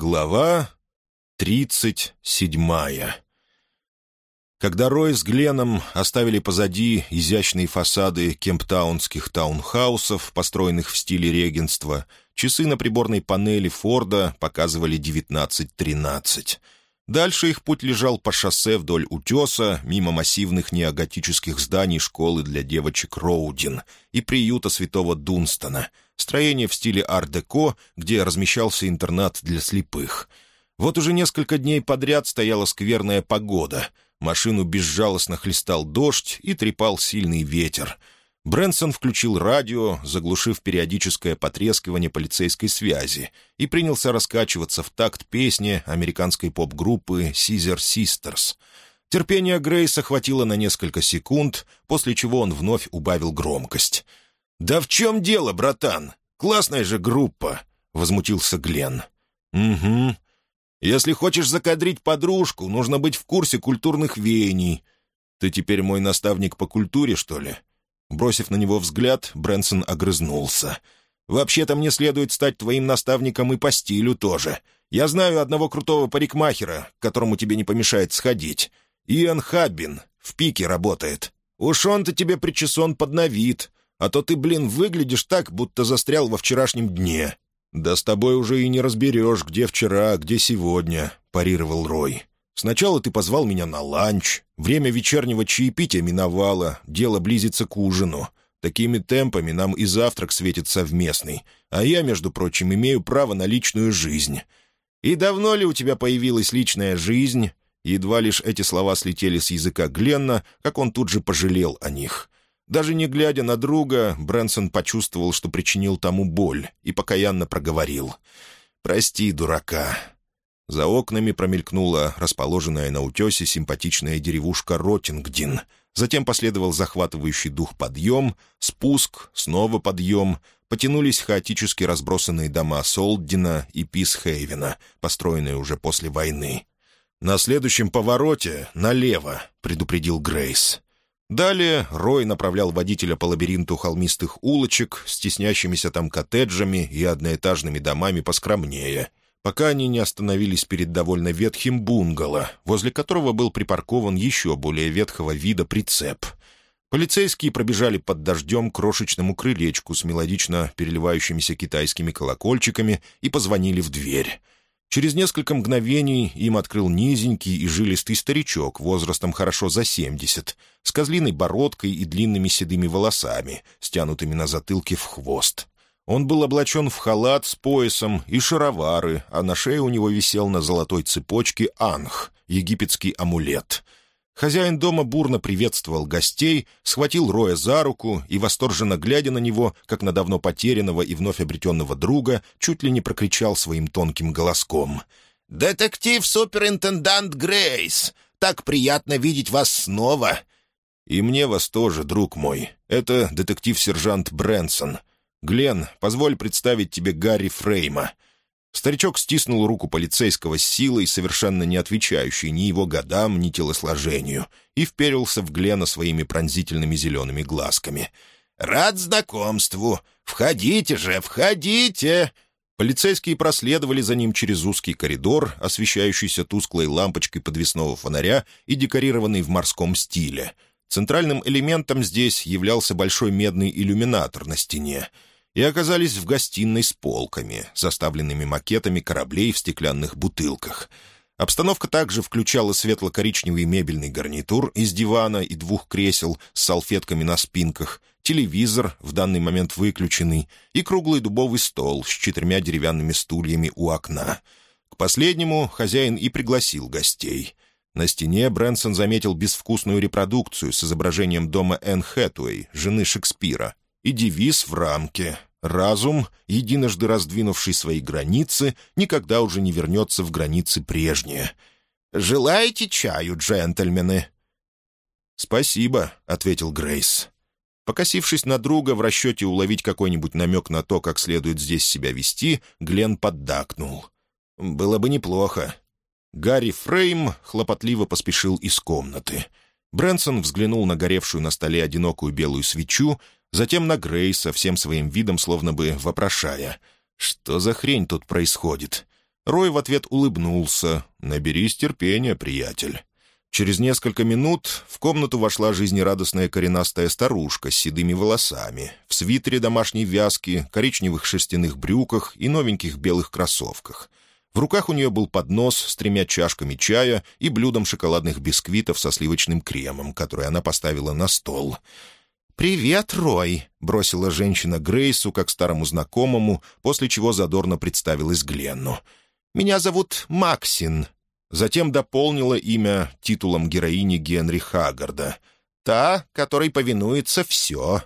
Глава тридцать седьмая Когда Рой с Гленом оставили позади изящные фасады кемптаунских таунхаусов, построенных в стиле регенства, часы на приборной панели Форда показывали девятнадцать тринадцать. Дальше их путь лежал по шоссе вдоль утеса, мимо массивных неоготических зданий школы для девочек Роудин и приюта святого Дунстона — строение в стиле ар-деко, где размещался интернат для слепых. Вот уже несколько дней подряд стояла скверная погода. Машину безжалостно хлестал дождь и трепал сильный ветер. Брэнсон включил радио, заглушив периодическое потрескивание полицейской связи, и принялся раскачиваться в такт песни американской поп-группы «Caesar Sisters». Терпение Грейса хватило на несколько секунд, после чего он вновь убавил громкость — «Да в чем дело, братан? Классная же группа!» — возмутился Глен. «Угу. Если хочешь закадрить подружку, нужно быть в курсе культурных веяний. Ты теперь мой наставник по культуре, что ли?» Бросив на него взгляд, Брэнсон огрызнулся. «Вообще-то мне следует стать твоим наставником и по стилю тоже. Я знаю одного крутого парикмахера, к которому тебе не помешает сходить. Иэн Хаббин в пике работает. Уж он-то тебе причесон под на вид. А то ты, блин, выглядишь так, будто застрял во вчерашнем дне». «Да с тобой уже и не разберешь, где вчера, где сегодня», — парировал Рой. «Сначала ты позвал меня на ланч. Время вечернего чаепития миновало, дело близится к ужину. Такими темпами нам и завтрак светит совместный, а я, между прочим, имею право на личную жизнь». «И давно ли у тебя появилась личная жизнь?» Едва лишь эти слова слетели с языка Гленна, как он тут же пожалел о них. Даже не глядя на друга, Брэнсон почувствовал, что причинил тому боль, и покаянно проговорил. «Прости, дурака». За окнами промелькнула расположенная на утесе симпатичная деревушка Ротингдин. Затем последовал захватывающий дух подъем, спуск, снова подъем. Потянулись хаотически разбросанные дома Солддина и Писхейвена, построенные уже после войны. «На следующем повороте налево», — предупредил Грейс. Далее Рой направлял водителя по лабиринту холмистых улочек с теснящимися там коттеджами и одноэтажными домами поскромнее, пока они не остановились перед довольно ветхим бунгало, возле которого был припаркован еще более ветхого вида прицеп. Полицейские пробежали под дождем крошечному крылечку с мелодично переливающимися китайскими колокольчиками и позвонили в дверь. Через несколько мгновений им открыл низенький и жилистый старичок возрастом хорошо за семьдесят, с козлиной бородкой и длинными седыми волосами, стянутыми на затылке в хвост. Он был облачен в халат с поясом и шаровары, а на шее у него висел на золотой цепочке анх, египетский амулет — Хозяин дома бурно приветствовал гостей, схватил Роя за руку и, восторженно глядя на него, как на давно потерянного и вновь обретенного друга, чуть ли не прокричал своим тонким голоском. «Детектив-суперинтендант Грейс! Так приятно видеть вас снова!» «И мне вас тоже, друг мой. Это детектив-сержант Брэнсон. Глен, позволь представить тебе Гарри Фрейма». Старичок стиснул руку полицейского с силой, совершенно не отвечающей ни его годам, ни телосложению, и вперился в Глена своими пронзительными зелеными глазками. «Рад знакомству! Входите же, входите!» Полицейские проследовали за ним через узкий коридор, освещающийся тусклой лампочкой подвесного фонаря и декорированный в морском стиле. Центральным элементом здесь являлся большой медный иллюминатор на стене — и оказались в гостиной с полками, заставленными макетами кораблей в стеклянных бутылках. Обстановка также включала светло-коричневый мебельный гарнитур из дивана и двух кресел с салфетками на спинках, телевизор, в данный момент выключенный, и круглый дубовый стол с четырьмя деревянными стульями у окна. К последнему хозяин и пригласил гостей — на стене Брэнсон заметил безвкусную репродукцию с изображением дома Энн Хэтуэй, жены Шекспира, и девиз в рамке Разум, единожды раздвинувший свои границы, никогда уже не вернется в границы прежние. «Желаете чаю, джентльмены?» «Спасибо», — ответил Грейс. Покосившись на друга в расчете уловить какой-нибудь намек на то, как следует здесь себя вести, Глен поддакнул. «Было бы неплохо». Гарри Фрейм хлопотливо поспешил из комнаты. Брэнсон взглянул на горевшую на столе одинокую белую свечу затем на Грейса, всем своим видом словно бы вопрошая. «Что за хрень тут происходит?» Рой в ответ улыбнулся. «Наберись терпения, приятель». Через несколько минут в комнату вошла жизнерадостная коренастая старушка с седыми волосами, в свитере домашней вязки, коричневых шерстяных брюках и новеньких белых кроссовках. В руках у нее был поднос с тремя чашками чая и блюдом шоколадных бисквитов со сливочным кремом, который она поставила на стол. «Привет, Рой!» — бросила женщина Грейсу, как старому знакомому, после чего задорно представилась Гленну. «Меня зовут Максин». Затем дополнила имя титулом героини Генри Хаггарда. «Та, которой повинуется все».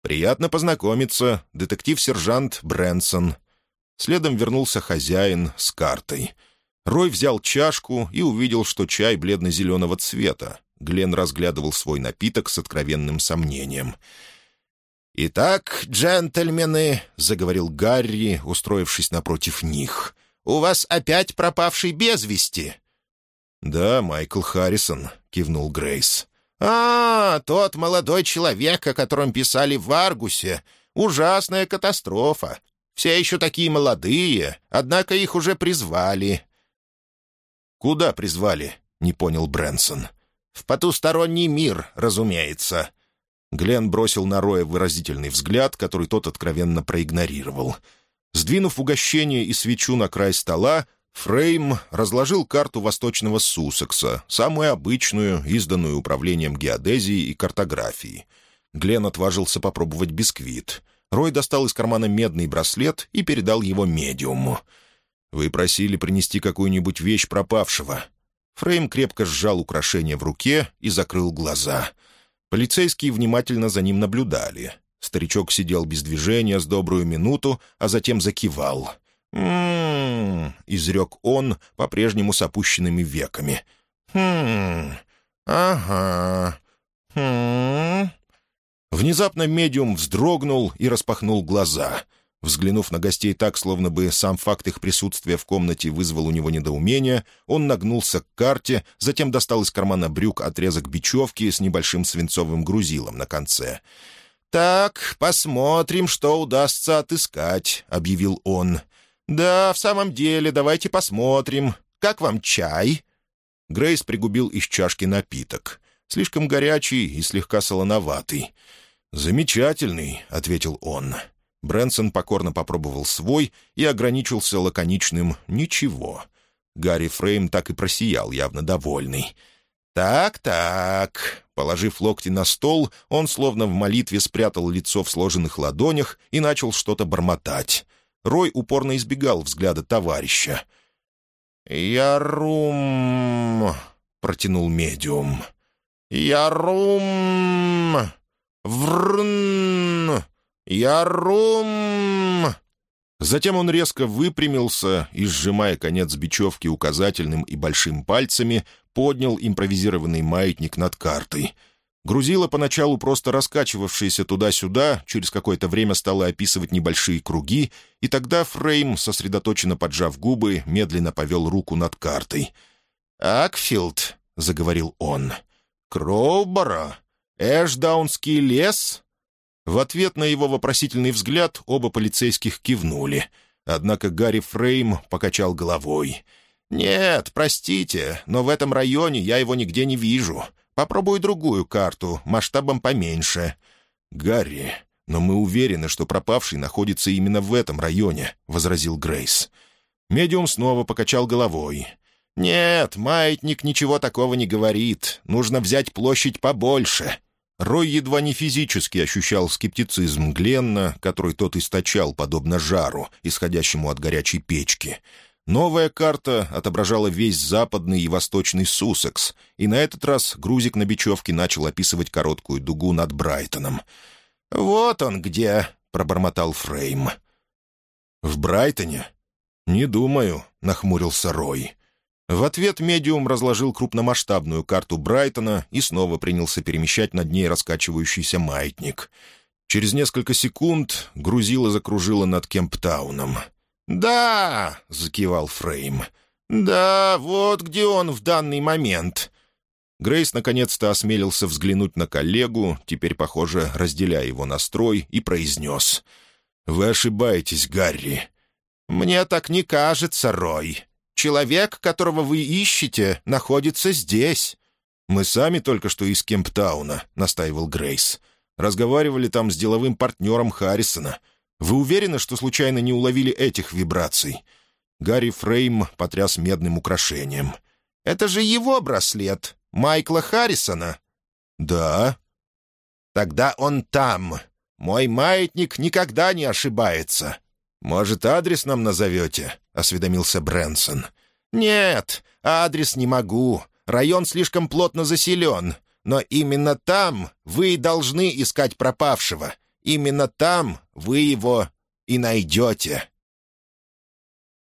«Приятно познакомиться, детектив-сержант Брэнсон». Следом вернулся хозяин с картой. Рой взял чашку и увидел, что чай бледно-зеленого цвета. Глен разглядывал свой напиток с откровенным сомнением. «Итак, джентльмены», — заговорил Гарри, устроившись напротив них, — «у вас опять пропавший без вести?» «Да, Майкл Харрисон», — кивнул Грейс. «А, тот молодой человек, о котором писали в Аргусе. Ужасная катастрофа. Все еще такие молодые, однако их уже призвали». «Куда призвали?» — не понял Брэнсон. «В потусторонний мир, разумеется». Глен бросил на Роя выразительный взгляд, который тот откровенно проигнорировал. Сдвинув угощение и свечу на край стола, Фрейм разложил карту восточного Суссекса, самую обычную, изданную управлением геодезии и картографии. Глен отважился попробовать бисквит — Рой достал из кармана медный браслет и передал его медиуму. «Вы просили принести какую-нибудь вещь пропавшего». Фрейм крепко сжал украшение в руке и закрыл глаза. Полицейские внимательно за ним наблюдали. Старичок сидел без движения с добрую минуту, а затем закивал. «М-м-м», изрек он, по-прежнему с опущенными веками. «Хм, ага, хм, Внезапно медиум вздрогнул и распахнул глаза. Взглянув на гостей так, словно бы сам факт их присутствия в комнате вызвал у него недоумение, он нагнулся к карте, затем достал из кармана брюк отрезок бечевки с небольшим свинцовым грузилом на конце. «Так, посмотрим, что удастся отыскать», — объявил он. «Да, в самом деле, давайте посмотрим. Как вам чай?» Грейс пригубил из чашки напиток. Слишком горячий и слегка солоноватый. «Замечательный», — ответил он. Брэнсон покорно попробовал свой и ограничился лаконичным «ничего». Гарри Фрейм так и просиял, явно довольный. «Так-так». Положив локти на стол, он словно в молитве спрятал лицо в сложенных ладонях и начал что-то бормотать. Рой упорно избегал взгляда товарища. «Ярум...» — протянул медиум. «Ярум... Врн... Ярум...» Затем он резко выпрямился и, сжимая конец бечевки указательным и большим пальцами, поднял импровизированный маятник над картой. Грузило, поначалу просто раскачивавшееся туда-сюда, через какое-то время стало описывать небольшие круги, и тогда Фрейм, сосредоточенно поджав губы, медленно повел руку над картой. «Акфилд», — заговорил он, — «Кроубора? Эшдаунский лес?» В ответ на его вопросительный взгляд оба полицейских кивнули. Однако Гарри Фрейм покачал головой. «Нет, простите, но в этом районе я его нигде не вижу. Попробую другую карту, масштабом поменьше». «Гарри, но мы уверены, что пропавший находится именно в этом районе», — возразил Грейс. Медиум снова покачал головой. «Нет, маятник ничего такого не говорит. Нужно взять площадь побольше». Рой едва не физически ощущал скептицизм Гленна, который тот источал, подобно жару, исходящему от горячей печки. Новая карта отображала весь западный и восточный Суссекс, и на этот раз грузик на бечевке начал описывать короткую дугу над Брайтоном. «Вот он где!» — пробормотал Фрейм. «В Брайтоне?» «Не думаю», — нахмурился Рой. В ответ медиум разложил крупномасштабную карту Брайтона и снова принялся перемещать над ней раскачивающийся маятник. Через несколько секунд грузило закружило над Кемптауном. «Да!» — закивал Фрейм. «Да, вот где он в данный момент». Грейс наконец-то осмелился взглянуть на коллегу, теперь, похоже, разделяя его настрой, и произнес. «Вы ошибаетесь, Гарри. «Мне так не кажется, Рой. Человек, которого вы ищете, находится здесь». «Мы сами только что из Кемптауна», — настаивал Грейс. «Разговаривали там с деловым партнером Харрисона. Вы уверены, что случайно не уловили этих вибраций?» Гарри Фрейм потряс медным украшением. «Это же его браслет, Майкла Харрисона». «Да». «Тогда он там. Мой маятник никогда не ошибается». «Может, адрес нам назовете?» — осведомился Брэнсон. «Нет, адрес не могу. Район слишком плотно заселен. Но именно там вы должны искать пропавшего. Именно там вы его и найдете».